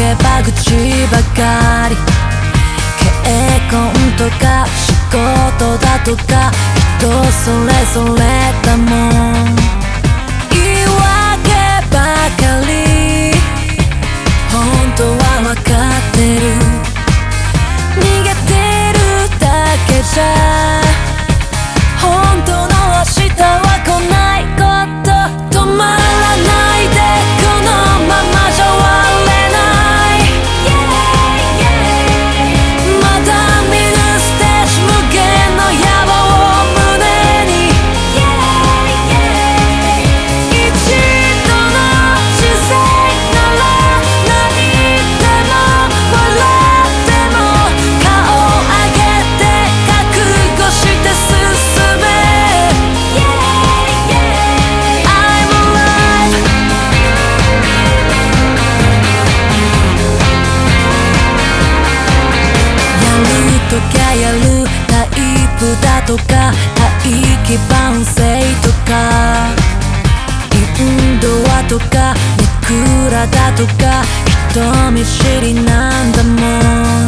けば口ばかり。結婚とか仕事だとか人それぞれだもん。やるタイプだとか大気晩成とかインドアとかネクラだとか人見知りなんだもん。